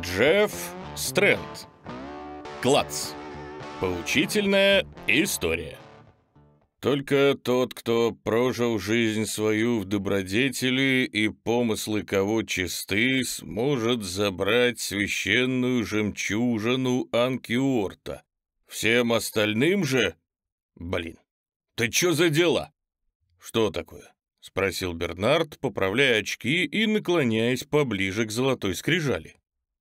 Джефф Стрэнд. Клац. Поучительная история. Только тот, кто прожил жизнь свою в добродетели и помыслы кого чисты, сможет забрать священную жемчужину Анкиорта. Всем остальным же... Блин, ты чё за дела? Что такое? — спросил Бернард, поправляя очки и наклоняясь поближе к золотой скрижали.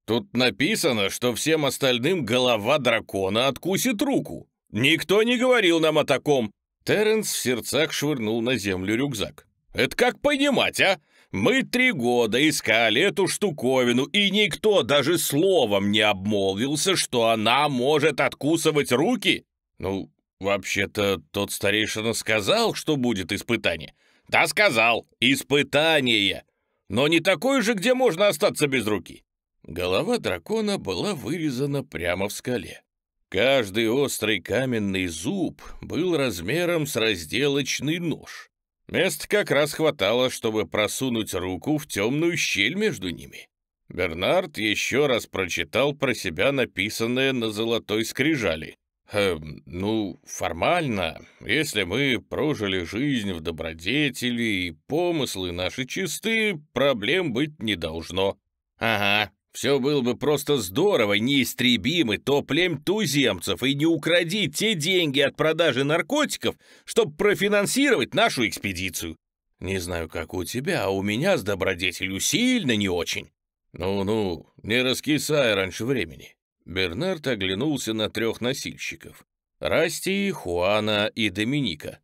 Тут написано, что всем остальным голова дракона откусит руку. Никто не говорил нам о таком. Терренс в сердцах швырнул на землю рюкзак. Это как понимать, а? Мы три года искали эту штуковину, и никто даже словом не обмолвился, что она может откусывать руки. Ну, вообще-то, тот старейшина сказал, что будет испытание. Да, сказал, испытание. Но не такое же, где можно остаться без руки. Голова дракона была вырезана прямо в скале. Каждый острый каменный зуб был размером с разделочный нож. Места как раз хватало, чтобы просунуть руку в темную щель между ними. Бернард еще раз прочитал про себя написанное на золотой скрижали. Эм, ну, формально, если мы прожили жизнь в добродетели и помыслы наши чисты, проблем быть не должно. Ага, все было бы просто здорово, неистребимы то племь туземцев и не укради те деньги от продажи наркотиков, чтобы профинансировать нашу экспедицию. Не знаю, как у тебя, а у меня с добродетелью сильно не очень. Ну-ну, не раскисай раньше времени. Бернард оглянулся на трех носильщиков. Расти, Хуана и Доминика.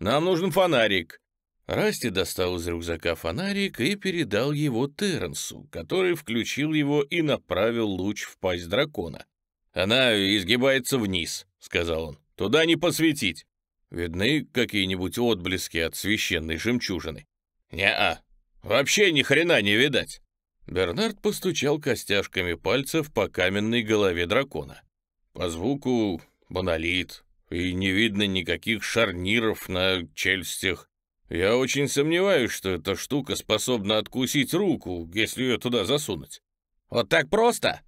Нам нужен фонарик. Расти достал из рюкзака фонарик и передал его Терренсу, который включил его и направил луч в пасть дракона. «Она изгибается вниз», — сказал он. «Туда не посветить. Видны какие-нибудь отблески от священной жемчужины?» «Не-а, вообще ни хрена не видать». Бернард постучал костяшками пальцев по каменной голове дракона. По звуку монолит, и не видно никаких шарниров на челюстях. Я очень сомневаюсь, что эта штука способна откусить руку, если ее туда засунуть. Вот так просто?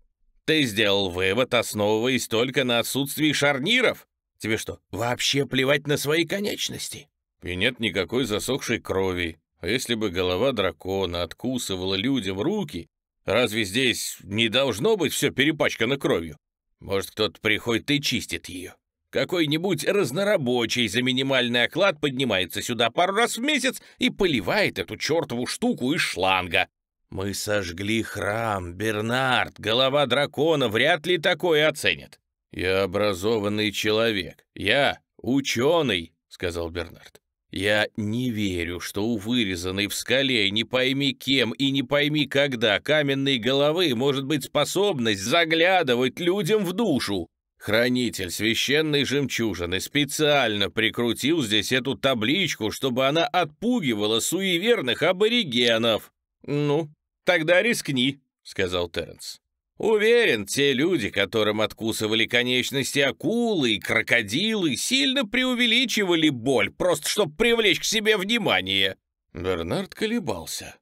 Ты сделал вывод, основываясь только на отсутствии шарниров? Тебе что, вообще плевать на свои конечности? И нет никакой засохшей крови. А если бы голова дракона откусывала людям руки, разве здесь не должно быть все перепачкано кровью? Может, кто-то приходит и чистит ее? Какой-нибудь разнорабочий за минимальный оклад поднимается сюда пару раз в месяц и поливает эту чертову штуку из шланга. Мы сожгли храм, Бернард, голова дракона вряд ли такое оценит. Я образованный человек, я ученый, сказал Бернард. Я не верю, что у вырезанной в скале не пойми кем и не пойми когда каменной головы может быть способность заглядывать людям в душу. Хранитель священной жемчужины специально прикрутил здесь эту табличку, чтобы она отпугивала суеверных аборигенов. «Ну, тогда рискни», — сказал Терренс. «Уверен, те люди, которым откусывали конечности акулы и крокодилы, сильно преувеличивали боль, просто чтобы привлечь к себе внимание». Бернард колебался.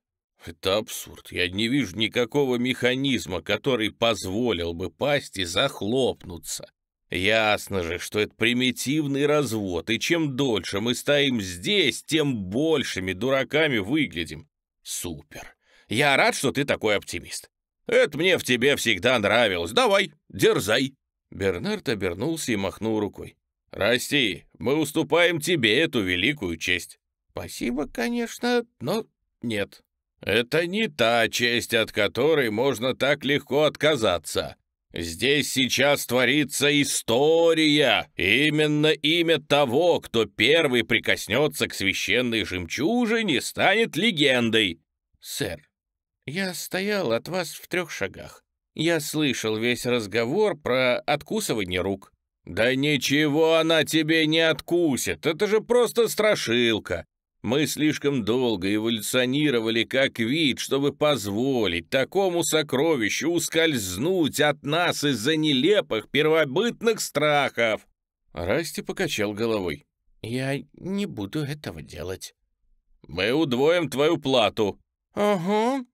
Это абсурд. Я не вижу никакого механизма, который позволил бы пасти захлопнуться. Ясно же, что это примитивный развод, и чем дольше мы стоим здесь, тем большими дураками выглядим. Супер. Я рад, что ты такой оптимист. Это мне в тебе всегда нравилось. Давай, дерзай. Бернард обернулся и махнул рукой. «Расти, мы уступаем тебе эту великую честь». «Спасибо, конечно, но нет». Это не та честь, от которой можно так легко отказаться. Здесь сейчас творится история. Именно имя того, кто первый прикоснется к священной жемчужине, станет легендой. Сэр, я стоял от вас в трех шагах. Я слышал весь разговор про откусывание рук. Да ничего она тебе не откусит, это же просто страшилка. Мы слишком долго эволюционировали как вид, чтобы позволить такому сокровищу ускользнуть от нас из-за нелепых первобытных страхов. Расти покачал головой. Я не буду этого делать. Мы удвоим твою плату. Ага.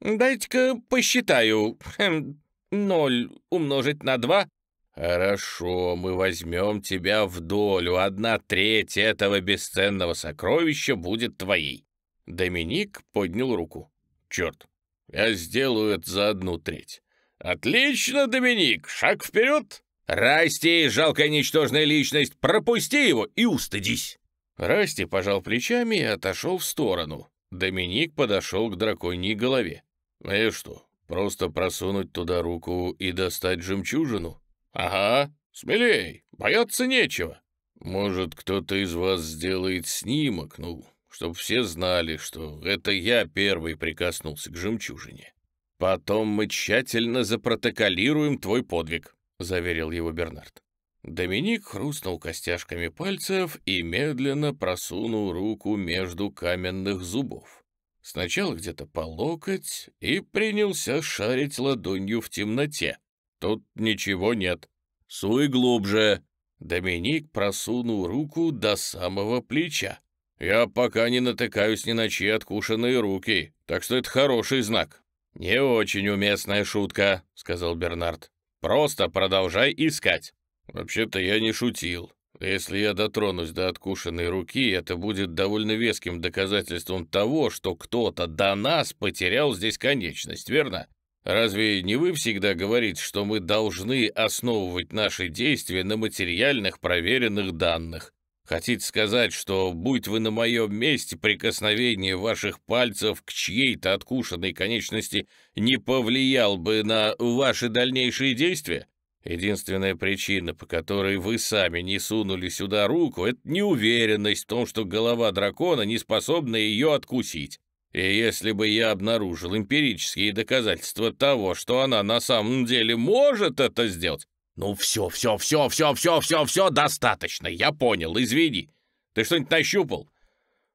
Дайте-ка посчитаю. Хм, Ноль умножить на два?» «Хорошо, мы возьмем тебя в долю. Одна треть этого бесценного сокровища будет твоей». Доминик поднял руку. «Черт, я сделаю это за одну треть». «Отлично, Доминик! Шаг вперед!» «Расти, жалкая ничтожная личность, пропусти его и устыдись!» Расти пожал плечами и отошел в сторону. Доминик подошел к драконьей голове. «И что, просто просунуть туда руку и достать жемчужину?» «Ага, смелей, бояться нечего. Может, кто-то из вас сделает снимок, ну, чтобы все знали, что это я первый прикоснулся к жемчужине. Потом мы тщательно запротоколируем твой подвиг», — заверил его Бернард. Доминик хрустнул костяшками пальцев и медленно просунул руку между каменных зубов. Сначала где-то по локоть и принялся шарить ладонью в темноте. Тут ничего нет. Суй глубже. Доминик просунул руку до самого плеча. Я пока не натыкаюсь ни на чьи откушенные руки, так что это хороший знак. «Не очень уместная шутка», — сказал Бернард. «Просто продолжай искать». «Вообще-то я не шутил. Если я дотронусь до откушенной руки, это будет довольно веским доказательством того, что кто-то до нас потерял здесь конечность, верно? Разве не вы всегда говорите, что мы должны основывать наши действия на материальных проверенных данных? Хотите сказать, что, будь вы на моем месте, прикосновение ваших пальцев к чьей-то откушенной конечности не повлиял бы на ваши дальнейшие действия? Единственная причина, по которой вы сами не сунули сюда руку, это неуверенность в том, что голова дракона не способна ее откусить. И если бы я обнаружил эмпирические доказательства того, что она на самом деле может это сделать... Ну все, все, все, все, все, все, все, достаточно, я понял, извини. Ты что-нибудь нащупал?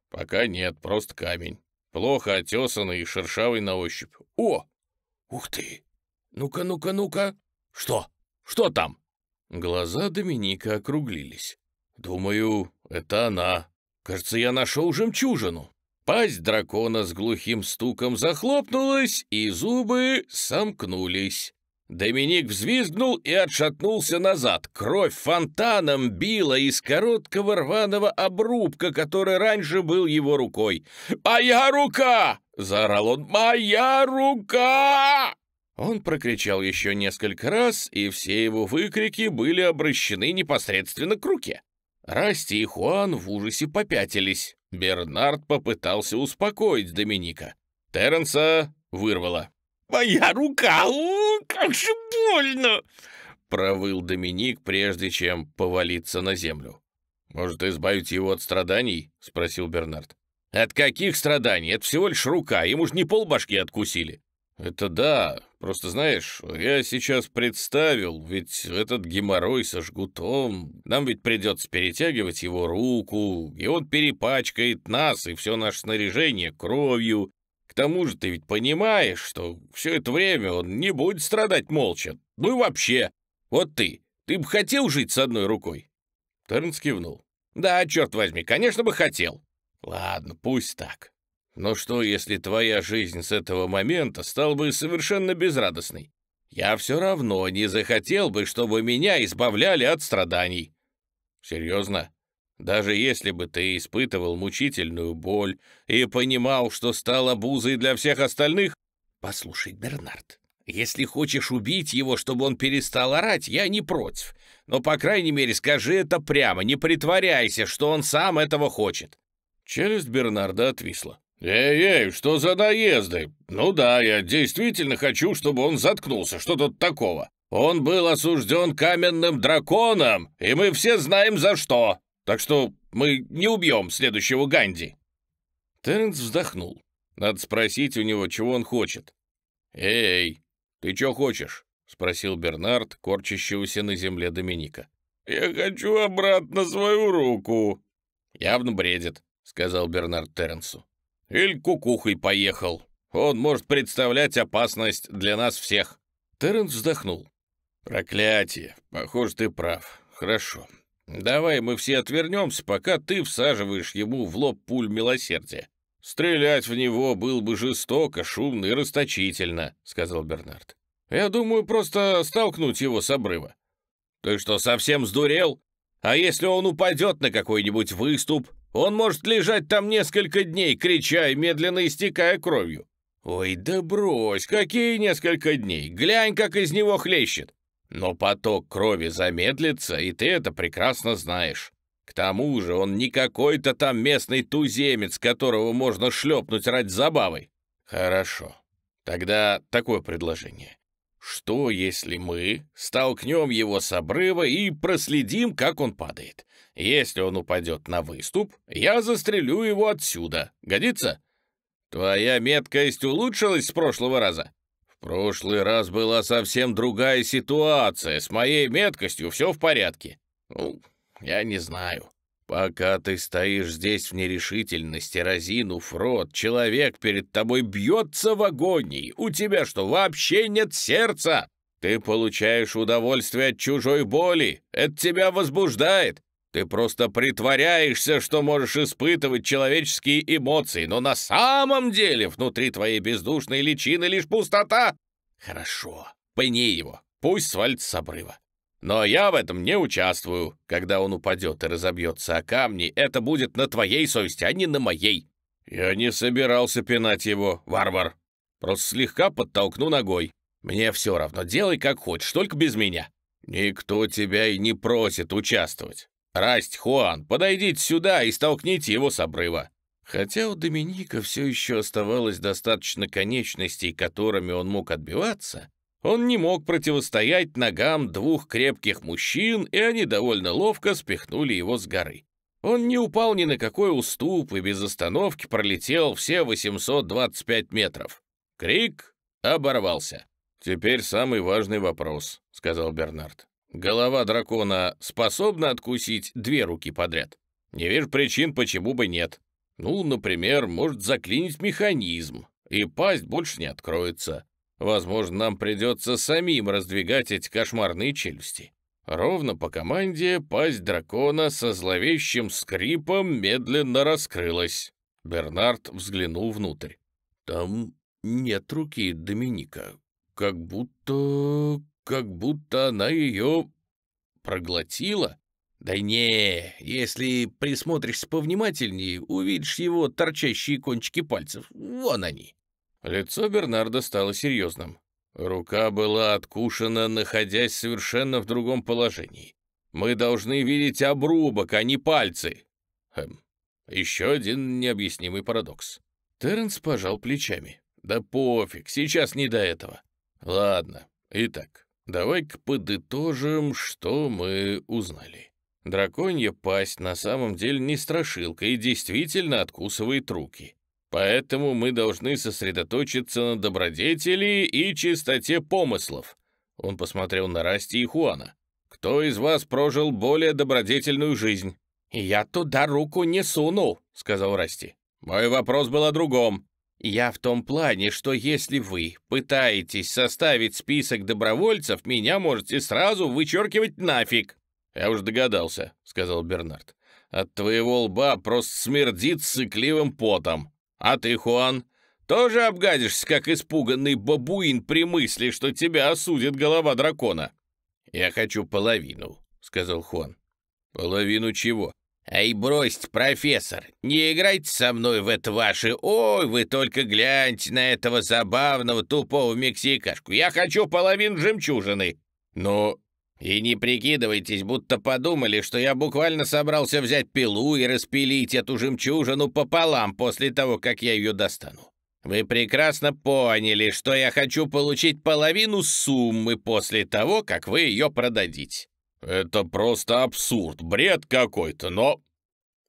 Пока нет, просто камень. Плохо отесанный и шершавый на ощупь. О! Ух ты! Ну-ка, ну-ка, ну-ка! Что? Что там?» Глаза Доминика округлились. «Думаю, это она. Кажется, я нашел жемчужину». Пасть дракона с глухим стуком захлопнулась, и зубы сомкнулись. Доминик взвизгнул и отшатнулся назад. Кровь фонтаном била из короткого рваного обрубка, который раньше был его рукой. «Моя рука!» — заорал он. «Моя рука!» Он прокричал еще несколько раз, и все его выкрики были обращены непосредственно к руке. Расти и Хуан в ужасе попятились. Бернард попытался успокоить Доминика. Терренса вырвало. «Моя рука! О, как же больно!» Провыл Доминик, прежде чем повалиться на землю. «Может, избавить его от страданий?» — спросил Бернард. «От каких страданий? Это всего лишь рука, ему ж не полбашки откусили». «Это да, просто знаешь, я сейчас представил, ведь этот геморрой со жгутом, нам ведь придется перетягивать его руку, и он перепачкает нас и все наше снаряжение кровью. К тому же ты ведь понимаешь, что все это время он не будет страдать молча. Ну и вообще, вот ты, ты бы хотел жить с одной рукой?» Тернс кивнул. «Да, черт возьми, конечно бы хотел». «Ладно, пусть так. Но что, если твоя жизнь с этого момента стала бы совершенно безрадостной? Я все равно не захотел бы, чтобы меня избавляли от страданий. Серьезно? Даже если бы ты испытывал мучительную боль и понимал, что стал обузой для всех остальных? Послушай, Бернард, если хочешь убить его, чтобы он перестал орать, я не против. Но, по крайней мере, скажи это прямо, не притворяйся, что он сам этого хочет. Челюсть Бернарда отвисла. «Эй-эй, что за наезды? Ну да, я действительно хочу, чтобы он заткнулся. Что тут такого? Он был осужден каменным драконом, и мы все знаем за что. Так что мы не убьем следующего Ганди». Теренс вздохнул. Надо спросить у него, чего он хочет. «Эй, ты что хочешь?» — спросил Бернард, корчащегося на земле Доминика. «Я хочу обратно свою руку». «Явно бредит», — сказал Бернард Теренсу. Или кукухой поехал. Он может представлять опасность для нас всех». Терренс вздохнул. «Проклятие. Похоже, ты прав. Хорошо. Давай мы все отвернемся, пока ты всаживаешь ему в лоб пуль милосердия. Стрелять в него было бы жестоко, шумно и расточительно», — сказал Бернард. Я думаю, просто столкнуть его с обрыва». «Ты что, совсем сдурел? А если он упадет на какой-нибудь выступ, он может лежать там несколько дней, крича и медленно истекая кровью. Ой, да брось, какие несколько дней? Глянь, как из него хлещет. Но поток крови замедлится, и ты это прекрасно знаешь. К тому же он не какой-то там местный туземец, которого можно шлепнуть ради забавы. Хорошо. Тогда такое предложение. Что, если мы столкнем его с обрыва и проследим, как он падает? Если он упадет на выступ, я застрелю его отсюда. Годится? Твоя меткость улучшилась с прошлого раза? В прошлый раз была совсем другая ситуация. С моей меткостью все в порядке. Ну, я не знаю. Пока ты стоишь здесь в нерешительности, разинув рот, человек перед тобой бьется в агонии. У тебя что, вообще нет сердца? Ты получаешь удовольствие от чужой боли. Это тебя возбуждает. Ты просто притворяешься, что можешь испытывать человеческие эмоции, но на самом деле внутри твоей бездушной личины лишь пустота. Хорошо, пни его, пусть свалится с обрыва. Но я в этом не участвую. Когда он упадет и разобьется о камни, это будет на твоей совести, а не на моей. Я не собирался пинать его, варвар. Просто слегка подтолкну ногой. Мне все равно, делай как хочешь, только без меня. Никто тебя и не просит участвовать. Расть, Хуан, подойдите сюда и столкните его с обрыва. Хотя у Доминика все еще оставалось достаточно конечностей, которыми он мог отбиваться, он не мог противостоять ногам двух крепких мужчин, и они довольно ловко спихнули его с горы. Он не упал ни на какой уступ и без остановки пролетел все 825 метров. Крик оборвался. «Теперь самый важный вопрос», — сказал Бернард. «Голова дракона способна откусить две руки подряд? Не вижу причин, почему бы нет. Ну, например, может заклинить механизм, и пасть больше не откроется. Возможно, нам придется самим раздвигать эти кошмарные челюсти. Ровно по команде пасть дракона со зловещим скрипом медленно раскрылась. Бернард взглянул внутрь. Там нет руки Доминика. Как будто... как будто она ее проглотила. Да не, если присмотришься повнимательнее, увидишь его торчащие кончики пальцев. Вон они. Лицо Бернарда стало серьезным. Рука была откушена, находясь совершенно в другом положении. Мы должны видеть обрубок, а не пальцы. Хм, еще один необъяснимый парадокс. Терренс пожал плечами. Да пофиг, сейчас не до этого. Ладно, итак, давай-ка подытожим, что мы узнали. Драконья пасть на самом деле не страшилка и действительно откусывает руки. Поэтому мы должны сосредоточиться на добродетели и чистоте помыслов. Он посмотрел на Расти и Хуана. Кто из вас прожил более добродетельную жизнь? Я туда руку не сунул, сказал Расти. Мой вопрос был о другом. Я в том плане, что если вы пытаетесь составить список добровольцев, меня можете сразу вычеркивать нафиг. Я уж догадался, сказал Бернард. От твоего лба просто смердит сыкливым потом. А ты, Хуан, тоже обгадишься, как испуганный бабуин при мысли, что тебя осудит голова дракона?» «Я хочу половину», — сказал Хуан. «Половину чего?» «Эй, бросьте, профессор, не играйте со мной в это ваши... Ой, вы только гляньте на этого забавного тупого мексикашку. Я хочу половину жемчужины». «Но...» «И не прикидывайтесь, будто подумали, что я буквально собрался взять пилу и распилить эту жемчужину пополам после того, как я ее достану. Вы прекрасно поняли, что я хочу получить половину суммы после того, как вы ее продадите». «Это просто абсурд, бред какой-то, но...»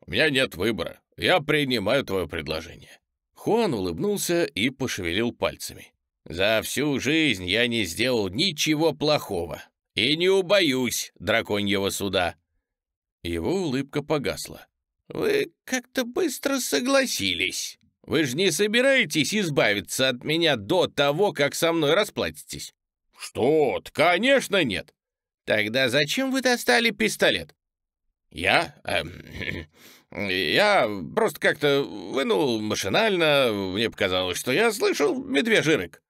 «У меня нет выбора. Я принимаю твое предложение». Хуан улыбнулся и пошевелил пальцами. «За всю жизнь я не сделал ничего плохого. И не убоюсь драконьего суда». Его улыбка погасла. «Вы как-то быстро согласились. Вы же не собираетесь избавиться от меня до того, как со мной расплатитесь?» «Что-то, конечно, нет». «Тогда зачем вы достали пистолет?» «Я? Эм, я просто как-то вынул машинально. Мне показалось, что я слышал медвежий рык».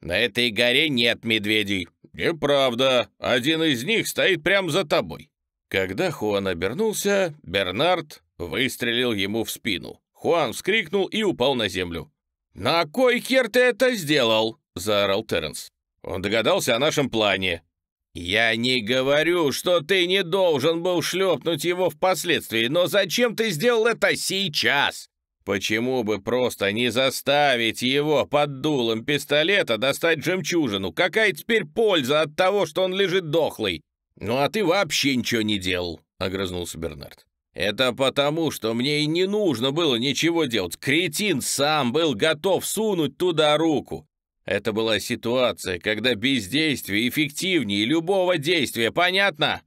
На этой горе нет медведей. Неправда. Один из них стоит прямо за тобой. Когда Хуан обернулся, Бернард выстрелил ему в спину. Хуан вскрикнул и упал на землю. «На кой хер ты это сделал?» — заорал Терренс. Он догадался о нашем плане. «Я не говорю, что ты не должен был шлепнуть его впоследствии, но зачем ты сделал это сейчас? Почему бы просто не заставить его под дулом пистолета достать жемчужину? Какая теперь польза от того, что он лежит дохлый? Ну а ты вообще ничего не делал», — огрызнулся Бернард. «Это потому, что мне и не нужно было ничего делать. Кретин сам был готов сунуть туда руку. Это была ситуация, когда бездействие эффективнее любого действия, понятно?»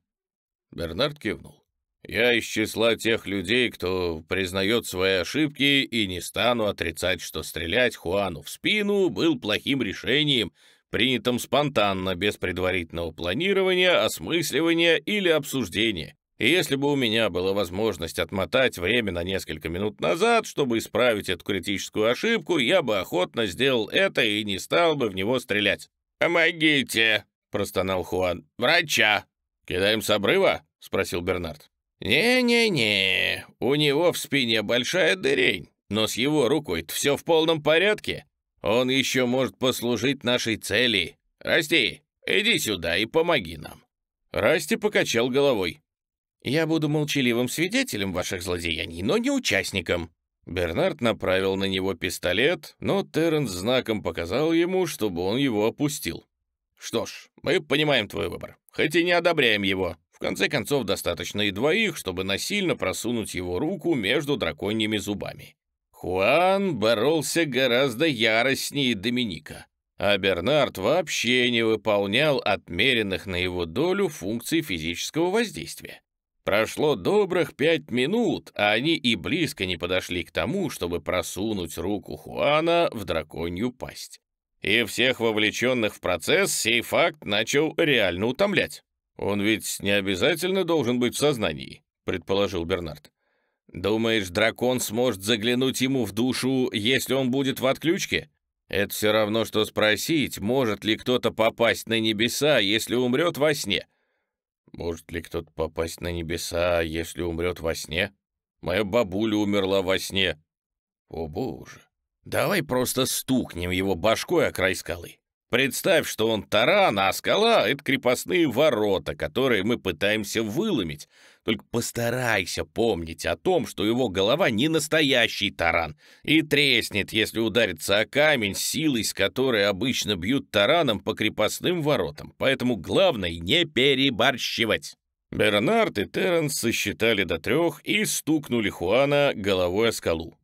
Бернард кивнул. «Я из числа тех людей, кто признает свои ошибки, и не стану отрицать, что стрелять Хуану в спину был плохим решением, принятым спонтанно, без предварительного планирования, осмысливания или обсуждения. И если бы у меня была возможность отмотать время на несколько минут назад, чтобы исправить эту критическую ошибку, я бы охотно сделал это и не стал бы в него стрелять. «Помогите!» — простонал Хуан. «Врача!» «Кидаем с обрыва?» — спросил Бернард. «Не-не-не, у него в спине большая дырень, но с его рукой все в полном порядке. Он еще может послужить нашей цели. Расти, иди сюда и помоги нам». Расти покачал головой. Я буду молчаливым свидетелем ваших злодеяний, но не участником». Бернард направил на него пистолет, но Терренс знаком показал ему, чтобы он его опустил. «Что ж, мы понимаем твой выбор, хоть и не одобряем его. В конце концов, достаточно и двоих, чтобы насильно просунуть его руку между драконьими зубами». Хуан боролся гораздо яростнее Доминика, а Бернард вообще не выполнял отмеренных на его долю функций физического воздействия. Прошло добрых пять минут, а они и близко не подошли к тому, чтобы просунуть руку Хуана в драконью пасть. И всех вовлеченных в процесс сей факт начал реально утомлять. «Он ведь не обязательно должен быть в сознании», — предположил Бернард. «Думаешь, дракон сможет заглянуть ему в душу, если он будет в отключке? Это все равно, что спросить, может ли кто-то попасть на небеса, если умрет во сне». Может ли кто-то попасть на небеса, если умрет во сне? Моя бабуля умерла во сне. О, боже. Давай просто стукнем его башкой о край скалы. Представь, что он таран, а скала — это крепостные ворота, которые мы пытаемся выломить. Только постарайся помнить о том, что его голова не настоящий таран и треснет, если ударится о камень силой, с которой обычно бьют тараном по крепостным воротам. Поэтому главное — не переборщивать. Бернард и Терренс сосчитали до трех и стукнули Хуана головой о скалу.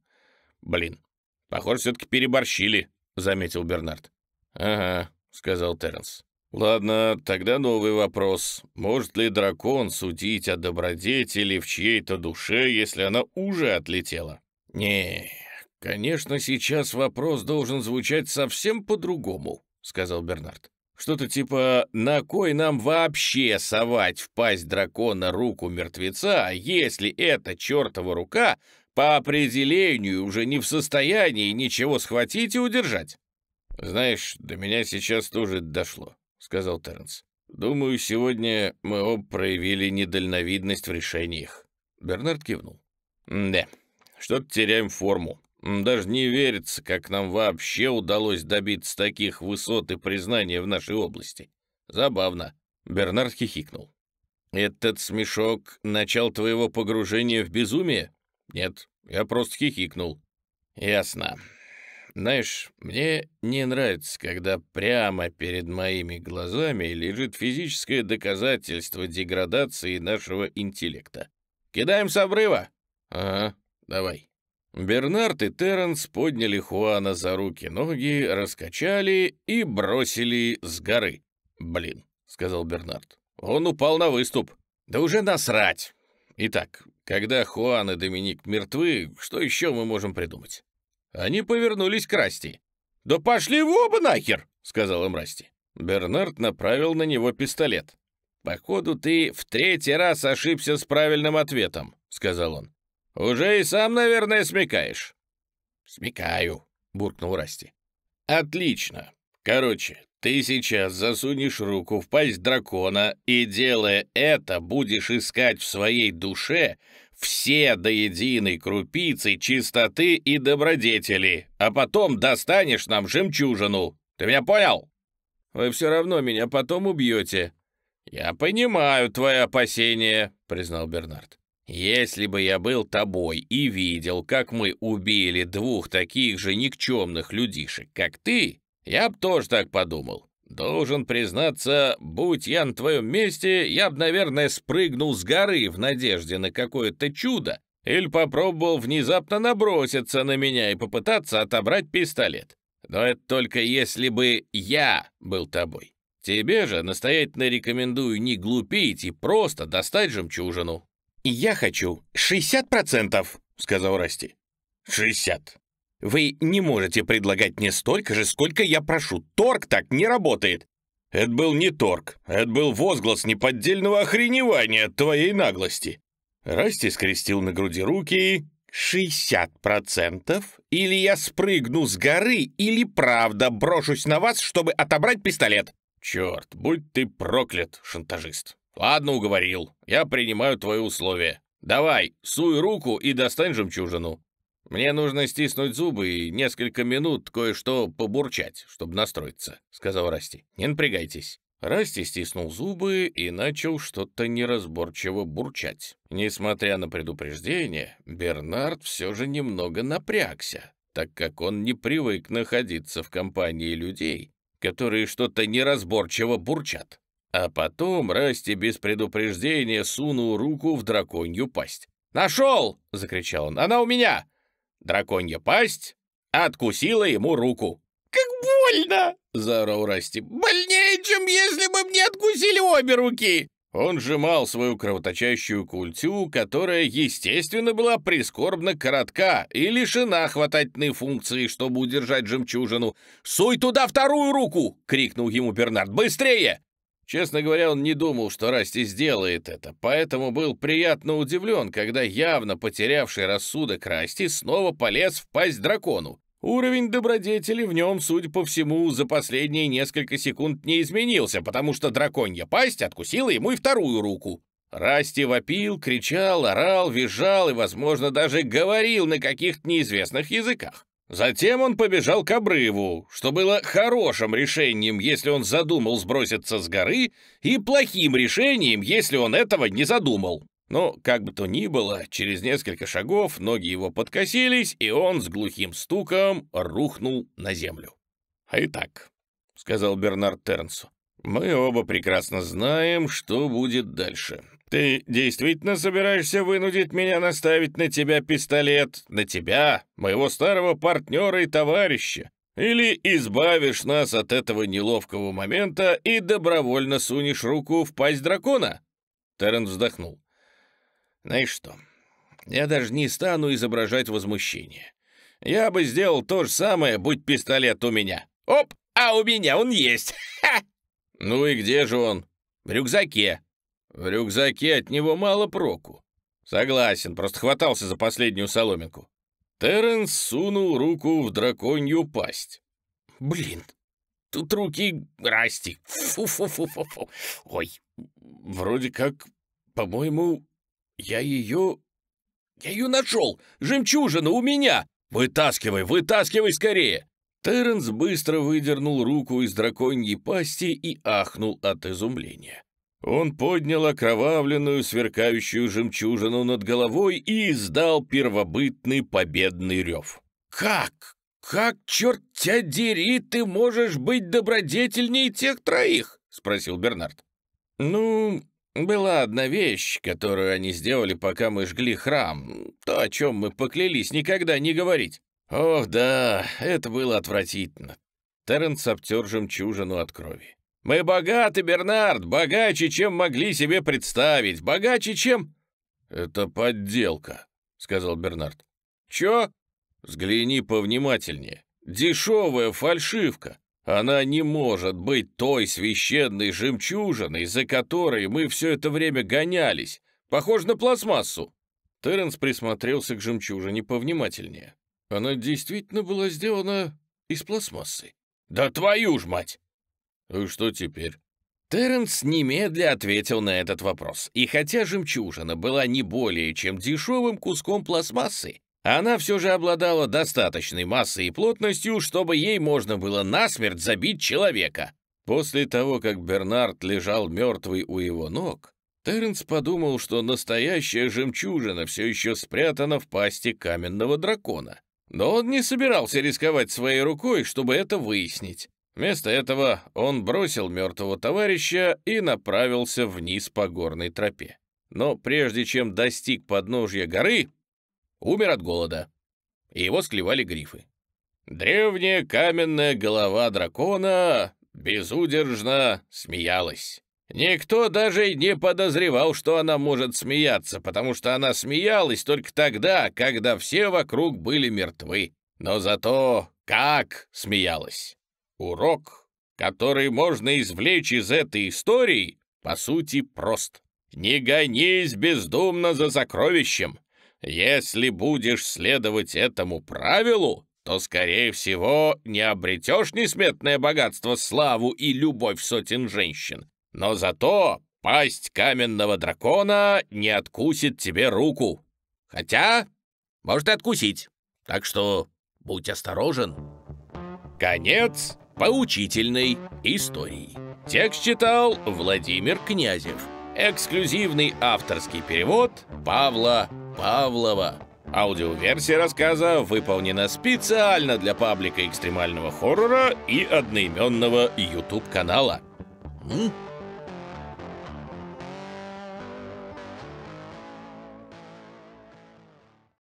«Блин, похоже, все-таки переборщили», — заметил Бернард. «Ага», — сказал Терренс. «Ладно, тогда новый вопрос. Может ли дракон судить о добродетели в чьей-то душе, если она уже отлетела?» «Не, конечно, сейчас вопрос должен звучать совсем по-другому», — сказал Бернард. «Что-то типа «на кой нам вообще совать в пасть дракона руку мертвеца, если эта чертова рука по определению уже не в состоянии ничего схватить и удержать?» «Знаешь, до меня сейчас тоже дошло», — сказал Тернс. «Думаю, сегодня мы оба проявили недальновидность в решениях». Бернард кивнул. «Да, что-то теряем форму. Даже не верится, как нам вообще удалось добиться таких высот и признания в нашей области. Забавно». Бернард хихикнул. «Этот смешок — начал твоего погружения в безумие?» «Нет, я просто хихикнул». «Ясно. Знаешь, мне не нравится, когда прямо перед моими глазами лежит физическое доказательство деградации нашего интеллекта. Кидаем с обрыва? Ага, давай. Бернард и Терренс подняли Хуана за руки-ноги, раскачали и бросили с горы. «Блин», — сказал Бернард, — «он упал на выступ». «Да уже насрать!» Итак, когда Хуан и Доминик мертвы, что еще мы можем придумать? Они повернулись к Расти. «Да пошли в оба нахер!» — сказал им Расти. Бернард направил на него пистолет. «Походу, ты в третий раз ошибся с правильным ответом», — сказал он. «Уже и сам, наверное, смекаешь». «Смекаю», — буркнул Расти. «Отлично. Короче, ты сейчас засунешь руку в пасть дракона и, делая это, будешь искать в своей душе все до единой крупицы чистоты и добродетели, а потом достанешь нам жемчужину. Ты меня понял? Вы все равно меня потом убьете. Я понимаю твои опасения, признал Бернард. Если бы я был тобой и видел, как мы убили двух таких же никчемных людишек, как ты, я б тоже так подумал. Должен признаться, будь я на твоем месте, я б, наверное, спрыгнул с горы в надежде на какое-то чудо или попробовал внезапно наброситься на меня и попытаться отобрать пистолет. Но это только если бы я был тобой. Тебе же настоятельно рекомендую не глупить и просто достать жемчужину. «Я хочу 60%, — сказал Расти. «Шестьдесят. Вы не можете предлагать мне столько же, сколько я прошу. Торг так не работает. Это был не торг, это был возглас неподдельного охреневания от твоей наглости. Расти скрестил на груди руки. «Шестьдесят процентов? Или я спрыгну с горы, или правда брошусь на вас, чтобы отобрать пистолет?» «Черт, будь ты проклят, шантажист!» «Ладно, уговорил. Я принимаю твои условия. Давай, суй руку и достань жемчужину. Мне нужно стиснуть зубы и несколько минут кое-что побурчать, чтобы настроиться», — сказал Расти. «Не напрягайтесь». Расти стиснул зубы и начал что-то неразборчиво бурчать. Несмотря на предупреждение, Бернард все же немного напрягся, так как он не привык находиться в компании людей, которые что-то неразборчиво бурчат. А потом Расти без предупреждения сунул руку в драконью пасть. «Нашел!» — закричал он. «Она у меня!» Драконья пасть откусила ему руку. «Как больно!» — заорал Расти. «Больнее, чем если бы мне откусили обе руки!» Он сжимал свою кровоточащую культю, которая, естественно, была прискорбно коротка и лишена хватательной функции, чтобы удержать жемчужину. «Суй туда вторую руку!» — крикнул ему Бернард. «Быстрее!» Честно говоря, он не думал, что Расти сделает это, поэтому был приятно удивлен, когда явно потерявший рассудок Расти снова полез в пасть дракону. Уровень добродетели в нем, судя по всему, за последние несколько секунд не изменился, потому что драконья пасть откусила ему и вторую руку. Расти вопил, кричал, орал, визжал и, возможно, даже говорил на каких-то неизвестных языках. Затем он побежал к обрыву, что было хорошим решением, если он задумал сброситься с горы, и плохим решением, если он этого не задумал. Но, как бы то ни было, через несколько шагов ноги его подкосились, и он с глухим стуком рухнул на землю. «Итак», — сказал Бернард Тернсу, — «мы оба прекрасно знаем, что будет дальше. Ты действительно собираешься вынудить меня наставить на тебя пистолет, на тебя, моего старого партнера и товарища? Или избавишь нас от этого неловкого момента и добровольно сунешь руку в пасть дракона?» Террен вздохнул. «Знаешь что, я даже не стану изображать возмущение. Я бы сделал то же самое, будь пистолет у меня. Оп, а у меня он есть! Ха! Ну и где же он? В рюкзаке. В рюкзаке от него мало проку. Согласен, просто хватался за последнюю соломинку. Терренс сунул руку в драконью пасть. Блин, тут руки расти. Фу-фу-фу-фу-фу. Ой, вроде как, по-моему, я ее... Я ее нашел! Жемчужина у меня! Вытаскивай, вытаскивай скорее! Терренс быстро выдернул руку из драконьей пасти и ахнул от изумления. Он поднял окровавленную, сверкающую жемчужину над головой и издал первобытный победный рев. «Как? Как, черт тебя дери, ты можешь быть добродетельней тех троих?» — спросил Бернард. «Ну, была одна вещь, которую они сделали, пока мы жгли храм. То, о чем мы поклялись никогда не говорить. Ох, да, это было отвратительно». Терренс обтер жемчужину от крови. Мы богаты, Бернард, богаче, чем могли себе представить, богаче, чем...» «Это подделка», — сказал Бернард. «Чё?» «Взгляни повнимательнее. Дешевая фальшивка. Она не может быть той священной жемчужиной, за которой мы все это время гонялись. Похож на пластмассу». Терренс присмотрелся к жемчужине повнимательнее. Она действительно была сделана из пластмассы. Да твою ж мать! И что теперь? Терренс немедля ответил на этот вопрос, и хотя жемчужина была не более чем дешевым куском пластмассы, она все же обладала достаточной массой и плотностью, чтобы ей можно было насмерть забить человека. После того, как Бернард лежал мертвый у его ног, Терренс подумал, что настоящая жемчужина все еще спрятана в пасти каменного дракона. Но он не собирался рисковать своей рукой, чтобы это выяснить. Вместо этого он бросил мертвого товарища и направился вниз по горной тропе. Но прежде чем достиг подножья горы, умер от голода. И его склевали грифы. Древняя каменная голова дракона безудержно смеялась. Никто даже не подозревал, что она может смеяться, потому что она смеялась только тогда, когда все вокруг были мертвы. Но зато как смеялась! Урок, который можно извлечь из этой истории, по сути, прост. Не гонись бездумно за сокровищем. Если будешь следовать этому правилу, то, скорее всего, не обретешь несметное богатство, славу и любовь сотен женщин. Но зато пасть каменного дракона не откусит тебе руку. Хотя, может и откусить. Так что будь осторожен. Конец поучительной истории. Текст читал Владимир Князев. Эксклюзивный авторский перевод Павла Павлова. Аудиоверсия рассказа выполнена специально для паблика экстремального хоррора и одноименного YouTube-канала. М?